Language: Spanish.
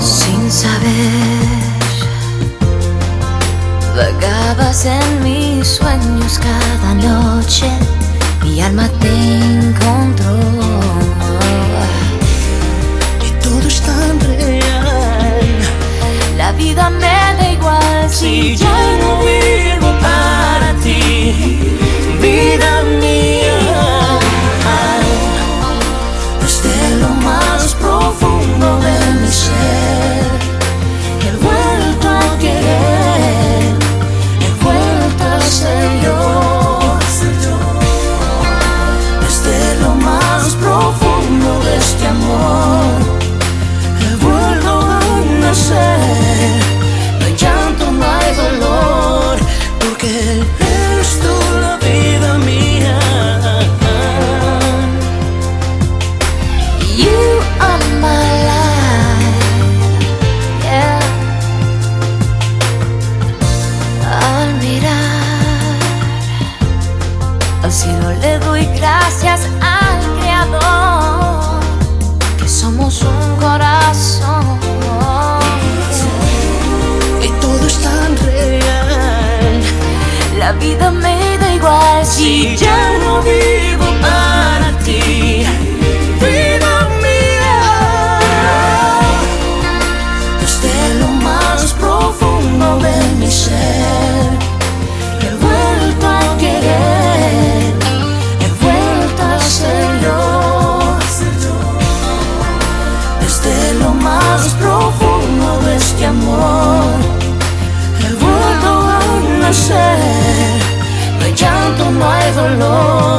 Sin saber, vagabas en mis sueños cada noche. Mi alma te lo más profundo de este amor. He vuelto a nacer, no hay llanto, no hay dolor.